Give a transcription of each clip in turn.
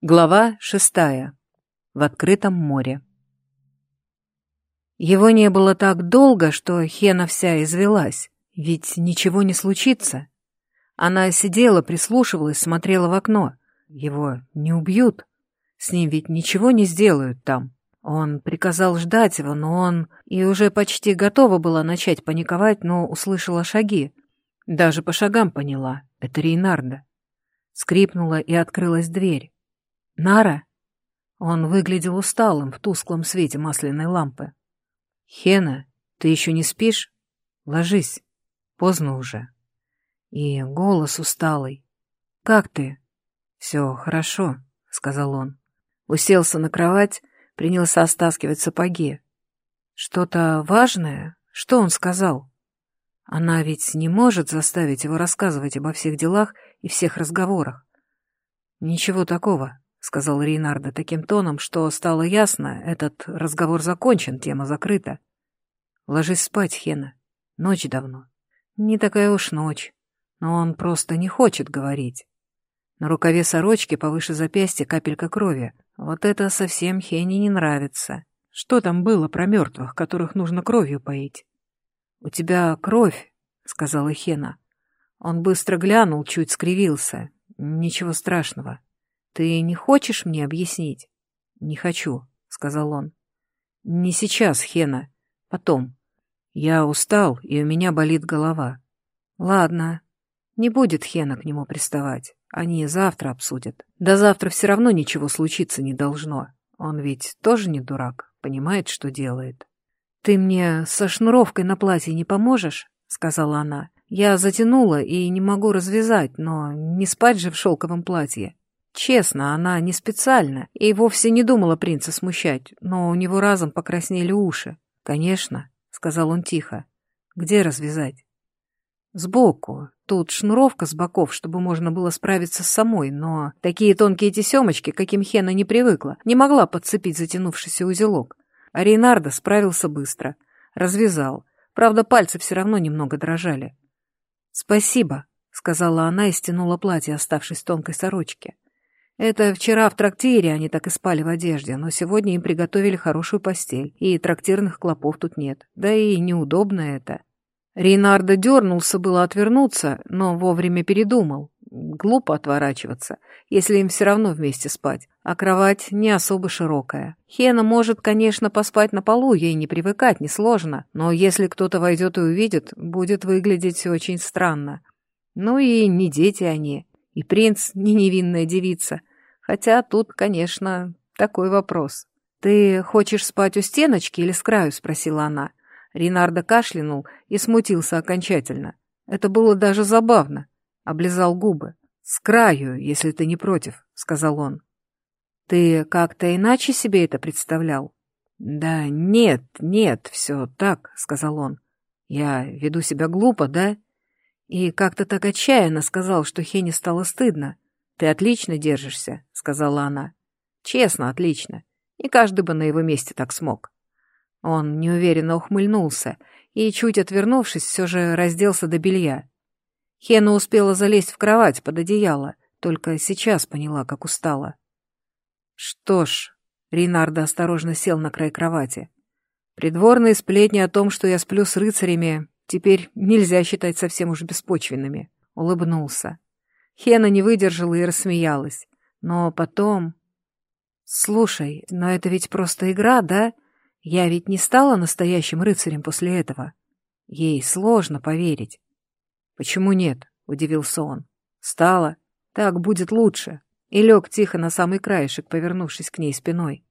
Глава шестая. В открытом море. Его не было так долго, что Хена вся извелась, ведь ничего не случится. Она сидела, прислушивалась, смотрела в окно. Его не убьют. С ним ведь ничего не сделают там. Он приказал ждать его, но он... И уже почти готова была начать паниковать, но услышала шаги. Даже по шагам поняла. Это Рейнарда. Скрипнула и открылась дверь. «Нара?» Он выглядел усталым в тусклом свете масляной лампы. «Хена, ты еще не спишь? Ложись. Поздно уже». И голос усталый. «Как ты?» «Все хорошо», — сказал он. Уселся на кровать, принялся стаскивать сапоги. «Что-то важное? Что он сказал?» Она ведь не может заставить его рассказывать обо всех делах и всех разговорах. «Ничего такого», — сказал Рейнарда таким тоном, что стало ясно, этот разговор закончен, тема закрыта. «Ложись спать, Хена. Ночь давно. Не такая уж ночь, но он просто не хочет говорить. На рукаве сорочки повыше запястья капелька крови. Вот это совсем Хене не нравится. Что там было про мертвых, которых нужно кровью поить? «У тебя кровь», — сказала Хена. Он быстро глянул, чуть скривился. «Ничего страшного». «Ты не хочешь мне объяснить?» «Не хочу», — сказал он. «Не сейчас, Хена. Потом. Я устал, и у меня болит голова». «Ладно. Не будет Хена к нему приставать. Они завтра обсудят. До завтра все равно ничего случиться не должно. Он ведь тоже не дурак, понимает, что делает». «Ты мне со шнуровкой на платье не поможешь?» — сказала она. «Я затянула и не могу развязать, но не спать же в шелковом платье. Честно, она не специально и вовсе не думала принца смущать, но у него разом покраснели уши. «Конечно», — сказал он тихо. «Где развязать?» «Сбоку. Тут шнуровка с боков, чтобы можно было справиться с самой, но такие тонкие тесемочки, каким Хена не привыкла, не могла подцепить затянувшийся узелок. А Рейнардо справился быстро. Развязал. Правда, пальцы все равно немного дрожали. «Спасибо», — сказала она и стянула платье, оставшись тонкой сорочке. Это вчера в трактире они так и спали в одежде, но сегодня им приготовили хорошую постель, и трактирных клопов тут нет. Да и неудобно это. Рейнардо дернулся было отвернуться, но вовремя передумал. Глупо отворачиваться, если им все равно вместе спать, а кровать не особо широкая. Хена может, конечно, поспать на полу, ей не привыкать, несложно, но если кто-то войдет и увидит, будет выглядеть очень странно. Ну и не дети они, и принц не невинная девица, Хотя тут, конечно, такой вопрос. «Ты хочешь спать у стеночки или с краю?» — спросила она. Ринардо кашлянул и смутился окончательно. Это было даже забавно. Облизал губы. «С краю, если ты не против», — сказал он. «Ты как-то иначе себе это представлял?» «Да нет, нет, все так», — сказал он. «Я веду себя глупо, да?» И как-то так отчаянно сказал, что Хене стало стыдно. «Ты отлично держишься», — сказала она. «Честно, отлично. И каждый бы на его месте так смог». Он неуверенно ухмыльнулся и, чуть отвернувшись, все же разделся до белья. Хена успела залезть в кровать под одеяло, только сейчас поняла, как устала. «Что ж», — Ринардо осторожно сел на край кровати, «придворные сплетни о том, что я сплю с рыцарями, теперь нельзя считать совсем уж беспочвенными», — улыбнулся. Хена не выдержала и рассмеялась. Но потом... «Слушай, но это ведь просто игра, да? Я ведь не стала настоящим рыцарем после этого. Ей сложно поверить». «Почему нет?» — удивился он. «Стала. Так будет лучше». И лег тихо на самый краешек, повернувшись к ней спиной.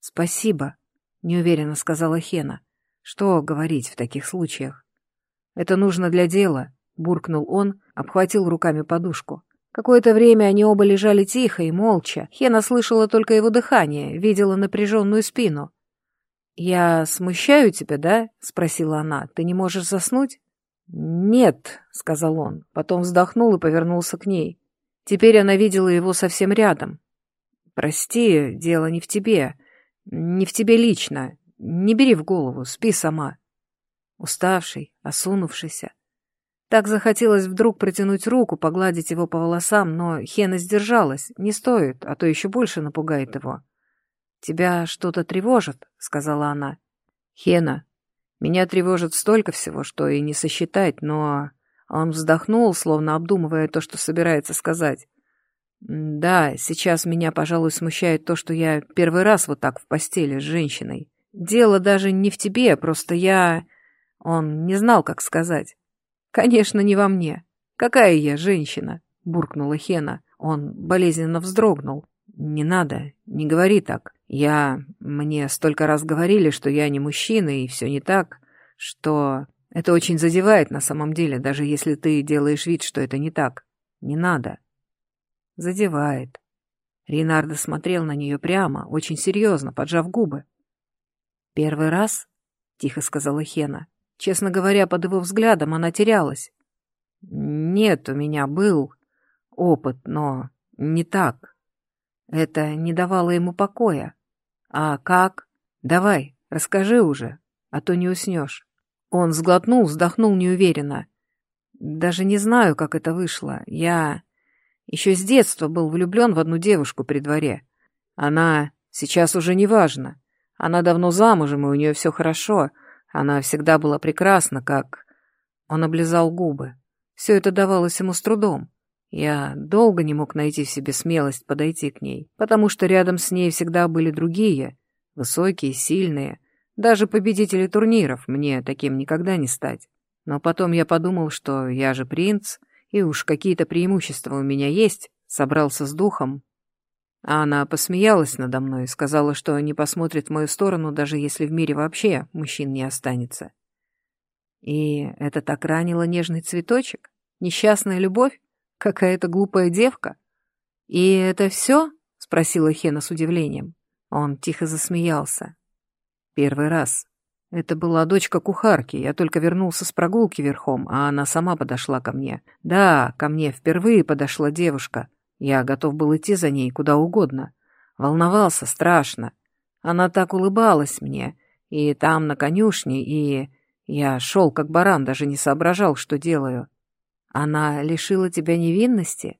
«Спасибо», — неуверенно сказала Хена. «Что говорить в таких случаях? Это нужно для дела, — буркнул он, обхватил руками подушку. Какое-то время они оба лежали тихо и молча. Хена слышала только его дыхание, видела напряженную спину. «Я смущаю тебя, да?» — спросила она. «Ты не можешь заснуть?» «Нет», — сказал он, потом вздохнул и повернулся к ней. Теперь она видела его совсем рядом. «Прости, дело не в тебе. Не в тебе лично. Не бери в голову, спи сама». Уставший, осунувшийся, Так захотелось вдруг протянуть руку, погладить его по волосам, но Хена сдержалась. Не стоит, а то еще больше напугает его. «Тебя что-то тревожит?» — сказала она. «Хена, меня тревожит столько всего, что и не сосчитать, но...» Он вздохнул, словно обдумывая то, что собирается сказать. «Да, сейчас меня, пожалуй, смущает то, что я первый раз вот так в постели с женщиной. Дело даже не в тебе, просто я...» Он не знал, как сказать. «Конечно, не во мне. Какая я женщина?» — буркнула Хена. Он болезненно вздрогнул. «Не надо, не говори так. Я... Мне столько раз говорили, что я не мужчина, и все не так, что... Это очень задевает на самом деле, даже если ты делаешь вид, что это не так. Не надо». «Задевает». Ринардо смотрел на нее прямо, очень серьезно, поджав губы. «Первый раз?» — тихо сказала Хена. Честно говоря, под его взглядом она терялась. «Нет, у меня был опыт, но не так. Это не давало ему покоя. А как? Давай, расскажи уже, а то не уснешь». Он сглотнул, вздохнул неуверенно. «Даже не знаю, как это вышло. Я еще с детства был влюблен в одну девушку при дворе. Она сейчас уже не важно. Она давно замужем, и у нее все хорошо». Она всегда была прекрасна, как... Он облизал губы. Все это давалось ему с трудом. Я долго не мог найти в себе смелость подойти к ней, потому что рядом с ней всегда были другие, высокие, сильные. Даже победители турниров мне таким никогда не стать. Но потом я подумал, что я же принц, и уж какие-то преимущества у меня есть, собрался с духом а она посмеялась надо мной и сказала, что не посмотрит в мою сторону, даже если в мире вообще мужчин не останется. И это так ранило нежный цветочек? Несчастная любовь? Какая-то глупая девка? И это все? Спросила Хена с удивлением. Он тихо засмеялся. Первый раз. Это была дочка кухарки. Я только вернулся с прогулки верхом, а она сама подошла ко мне. Да, ко мне впервые подошла девушка. Я готов был идти за ней куда угодно. Волновался страшно. Она так улыбалась мне, и там, на конюшне, и... Я шел как баран, даже не соображал, что делаю. Она лишила тебя невинности?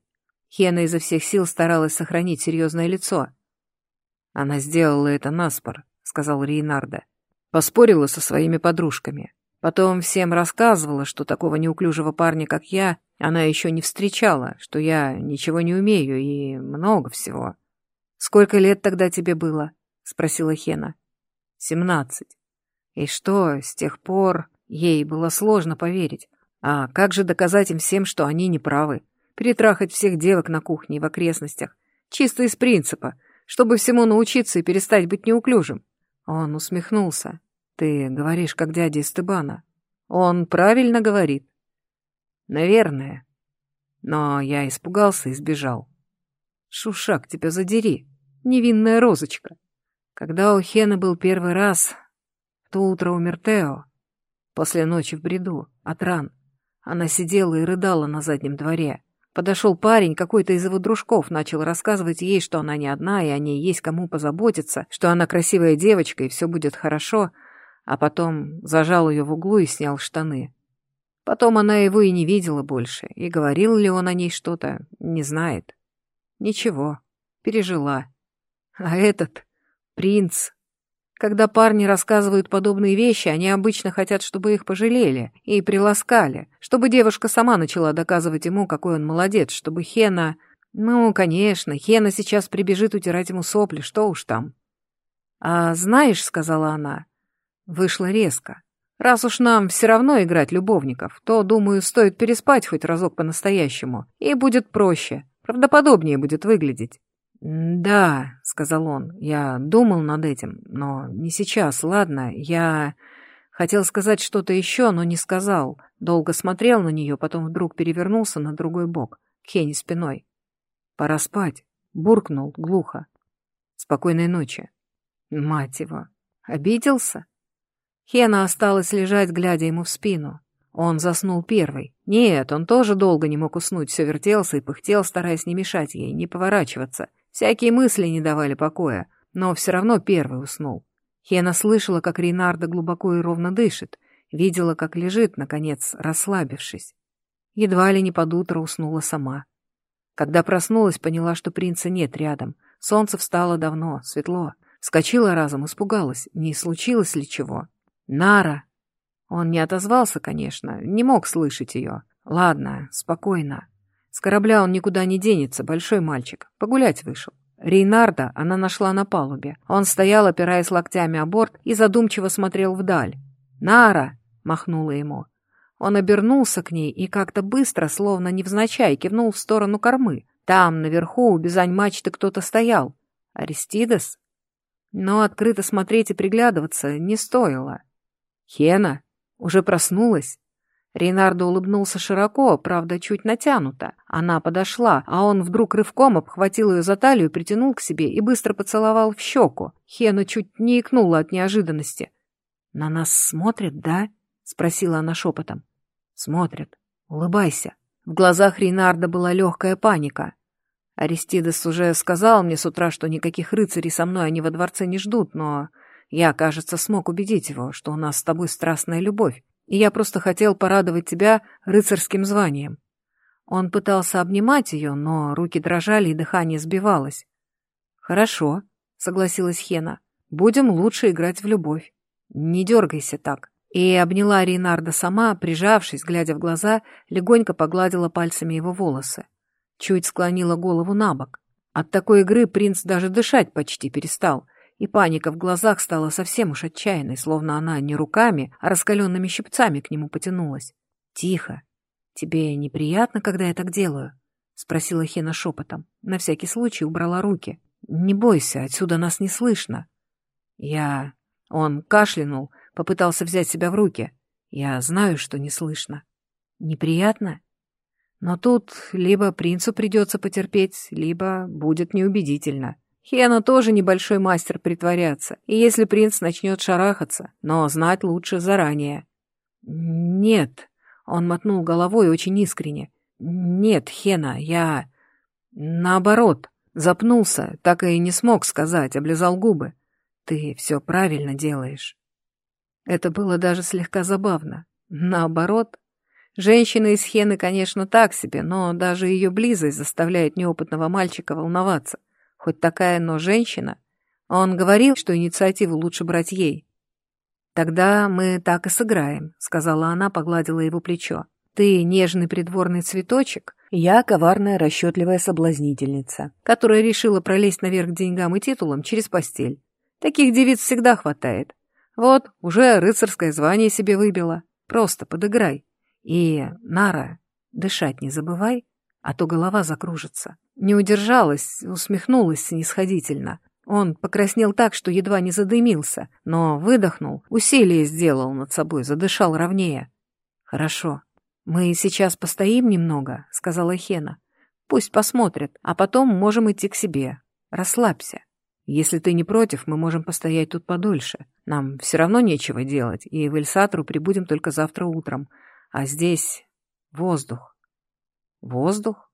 Хена изо всех сил старалась сохранить серьезное лицо. Она сделала это наспор, сказал Рейнарда. Поспорила со своими подружками. Потом всем рассказывала, что такого неуклюжего парня, как я, она еще не встречала, что я ничего не умею и много всего. «Сколько лет тогда тебе было?» — спросила Хена. «Семнадцать. И что, с тех пор ей было сложно поверить. А как же доказать им всем, что они неправы? Перетрахать всех девок на кухне и в окрестностях. Чисто из принципа, чтобы всему научиться и перестать быть неуклюжим». Он усмехнулся. «Ты говоришь, как дядя Стебана. Он правильно говорит. Наверное. Но я испугался и сбежал. Шушак, тебя задери, невинная розочка. Когда у Хены был первый раз, то утро умер Тео. После ночи в бреду, от ран. Она сидела и рыдала на заднем дворе. Подошел парень, какой-то из его дружков, начал рассказывать ей, что она не одна, и о ней есть кому позаботиться, что она красивая девочка, и все будет хорошо, а потом зажал ее в углу и снял штаны. Потом она его и не видела больше, и говорил ли он о ней что-то, не знает. Ничего, пережила. А этот принц... Когда парни рассказывают подобные вещи, они обычно хотят, чтобы их пожалели и приласкали, чтобы девушка сама начала доказывать ему, какой он молодец, чтобы Хена... Ну, конечно, Хена сейчас прибежит утирать ему сопли, что уж там. «А знаешь, — сказала она, — вышло резко. Раз уж нам все равно играть любовников, то, думаю, стоит переспать хоть разок по-настоящему, и будет проще, правдоподобнее будет выглядеть. «Да», — сказал он, — «я думал над этим, но не сейчас, ладно, я...» Хотел сказать что-то еще, но не сказал. Долго смотрел на нее, потом вдруг перевернулся на другой бок, к Хене спиной. «Пора спать», — буркнул глухо. «Спокойной ночи». Мать его, обиделся? Хена осталась лежать, глядя ему в спину. Он заснул первый. Нет, он тоже долго не мог уснуть, все вертелся и пыхтел, стараясь не мешать ей, не поворачиваться. Всякие мысли не давали покоя, но все равно первый уснул. Хена слышала, как Рейнарда глубоко и ровно дышит, видела, как лежит, наконец, расслабившись. Едва ли не под утро уснула сама. Когда проснулась, поняла, что принца нет рядом. Солнце встало давно, светло. Скочила разом, испугалась, не случилось ли чего. «Нара!» Он не отозвался, конечно, не мог слышать ее. «Ладно, спокойно. С корабля он никуда не денется, большой мальчик. Погулять вышел». Рейнарда она нашла на палубе. Он стоял, опираясь локтями о борт, и задумчиво смотрел вдаль. «Нара!» — махнула ему. Он обернулся к ней и как-то быстро, словно невзначай, кивнул в сторону кормы. Там, наверху, у бизань мачты кто-то стоял. Аристидес? Но открыто смотреть и приглядываться не стоило. «Хена? Уже проснулась?» Рейнардо улыбнулся широко, правда, чуть натянуто. Она подошла, а он вдруг рывком обхватил ее за талию, притянул к себе и быстро поцеловал в щеку. Хена чуть не икнула от неожиданности. «На нас смотрят, да?» — спросила она шепотом. «Смотрят. Улыбайся». В глазах Рейнарда была легкая паника. Аристидес уже сказал мне с утра, что никаких рыцарей со мной они во дворце не ждут, но я, кажется, смог убедить его, что у нас с тобой страстная любовь и я просто хотел порадовать тебя рыцарским званием». Он пытался обнимать ее, но руки дрожали и дыхание сбивалось. «Хорошо», — согласилась Хена, — «будем лучше играть в любовь. Не дергайся так». И обняла Рейнарда сама, прижавшись, глядя в глаза, легонько погладила пальцами его волосы. Чуть склонила голову на бок. От такой игры принц даже дышать почти перестал — и паника в глазах стала совсем уж отчаянной, словно она не руками, а раскаленными щипцами к нему потянулась. «Тихо. Тебе неприятно, когда я так делаю?» — спросила Хена шепотом. На всякий случай убрала руки. «Не бойся, отсюда нас не слышно». «Я...» Он кашлянул, попытался взять себя в руки. «Я знаю, что не слышно». «Неприятно?» Но тут либо принцу придется потерпеть, либо будет неубедительно. Хена тоже небольшой мастер притворяться, и если принц начнет шарахаться, но знать лучше заранее. «Нет», — он мотнул головой очень искренне. «Нет, Хена, я...» «Наоборот», запнулся, так и не смог сказать, облизал губы. «Ты все правильно делаешь». Это было даже слегка забавно. Наоборот, Женщина из Хены, конечно, так себе, но даже ее близость заставляет неопытного мальчика волноваться хоть такая, но женщина. Он говорил, что инициативу лучше брать ей. «Тогда мы так и сыграем», — сказала она, погладила его плечо. «Ты нежный придворный цветочек, я коварная расчетливая соблазнительница, которая решила пролезть наверх деньгам и титулам через постель. Таких девиц всегда хватает. Вот, уже рыцарское звание себе выбила. Просто подыграй. И, Нара, дышать не забывай, а то голова закружится. Не удержалась, усмехнулась снисходительно. Он покраснел так, что едва не задымился, но выдохнул, усилие сделал над собой, задышал ровнее. «Хорошо. Мы сейчас постоим немного», — сказала Хена. «Пусть посмотрят, а потом можем идти к себе. Расслабься. Если ты не против, мы можем постоять тут подольше. Нам все равно нечего делать, и в Эльсатру прибудем только завтра утром. А здесь воздух. Воздух?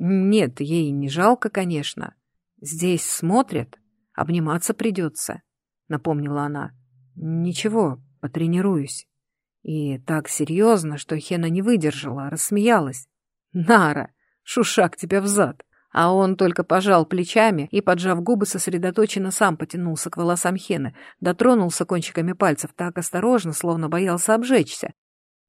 Нет, ей не жалко, конечно. Здесь смотрят, обниматься придется, напомнила она. Ничего, потренируюсь. И так серьезно, что Хена не выдержала, рассмеялась. Нара, шушак тебя взад. А он только пожал плечами и, поджав губы, сосредоточенно сам потянулся к волосам Хены, дотронулся кончиками пальцев так осторожно, словно боялся обжечься.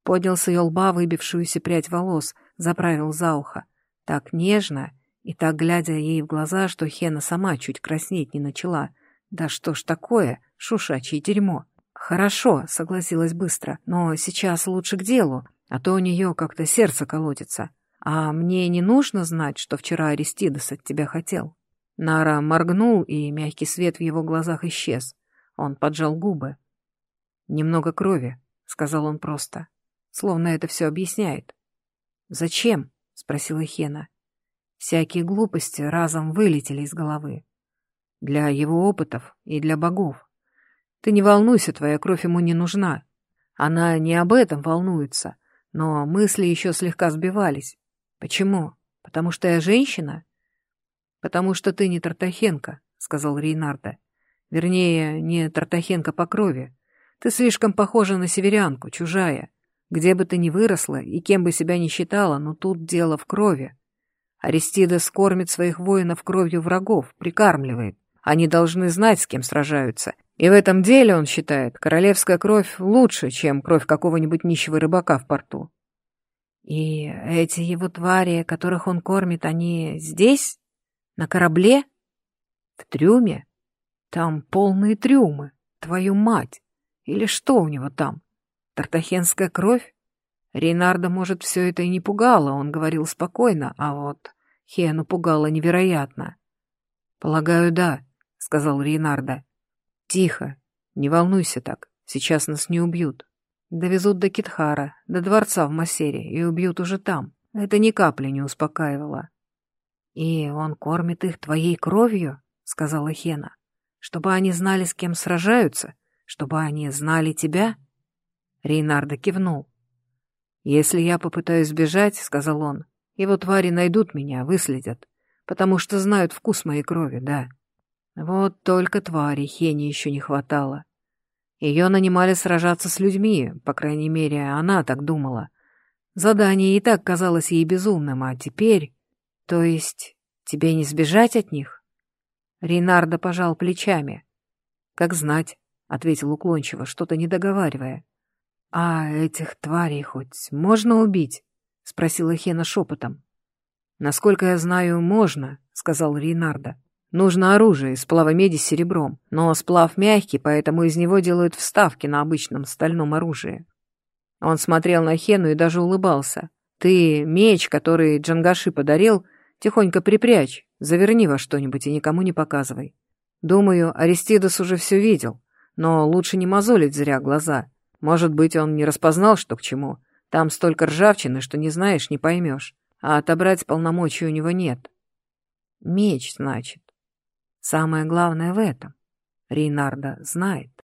Поднял с ее лба выбившуюся прядь волос — заправил за ухо. Так нежно и так глядя ей в глаза, что Хена сама чуть краснеть не начала. Да что ж такое, шушачье дерьмо. Хорошо, согласилась быстро, но сейчас лучше к делу, а то у нее как-то сердце колотится. А мне не нужно знать, что вчера Аристидес от тебя хотел. Нара моргнул, и мягкий свет в его глазах исчез. Он поджал губы. «Немного крови», — сказал он просто, словно это все объясняет. «Зачем?» — спросила Хена. Всякие глупости разом вылетели из головы. Для его опытов и для богов. Ты не волнуйся, твоя кровь ему не нужна. Она не об этом волнуется, но мысли еще слегка сбивались. Почему? Потому что я женщина? Потому что ты не Тартахенко, сказал Рейнарда. Вернее, не Тартахенко по крови. Ты слишком похожа на северянку, чужая. Где бы ты ни выросла и кем бы себя ни считала, но тут дело в крови. Аристидес кормит своих воинов кровью врагов, прикармливает. Они должны знать, с кем сражаются. И в этом деле, он считает, королевская кровь лучше, чем кровь какого-нибудь нищего рыбака в порту. И эти его твари, которых он кормит, они здесь? На корабле? В трюме? Там полные трюмы. Твою мать! Или что у него там? Тартахенская кровь? Рейнарда, может, все это и не пугало, он говорил спокойно, а вот Хену пугало невероятно. «Полагаю, да», — сказал Рейнарда. «Тихо, не волнуйся так, сейчас нас не убьют. Довезут до Китхара, до дворца в Массере, и убьют уже там. Это ни капли не успокаивало». «И он кормит их твоей кровью?» — сказала Хена. «Чтобы они знали, с кем сражаются? Чтобы они знали тебя?» Рейнардо кивнул. «Если я попытаюсь сбежать, — сказал он, — его твари найдут меня, выследят, потому что знают вкус моей крови, да. Вот только твари Хене еще не хватало. Ее нанимали сражаться с людьми, по крайней мере, она так думала. Задание и так казалось ей безумным, а теперь... То есть тебе не сбежать от них?» Рейнардо пожал плечами. «Как знать», — ответил уклончиво, что-то не договаривая. «А этих тварей хоть можно убить?» — спросила Хена шепотом. «Насколько я знаю, можно», — сказал Рейнарда. «Нужно оружие из сплава меди с серебром, но сплав мягкий, поэтому из него делают вставки на обычном стальном оружии». Он смотрел на Хену и даже улыбался. «Ты меч, который Джангаши подарил, тихонько припрячь, заверни во что-нибудь и никому не показывай. Думаю, Аристидас уже все видел, но лучше не мозолить зря глаз». Может быть, он не распознал, что к чему. Там столько ржавчины, что не знаешь, не поймешь. А отобрать полномочий у него нет. Меч, значит. Самое главное в этом. Рейнарда знает.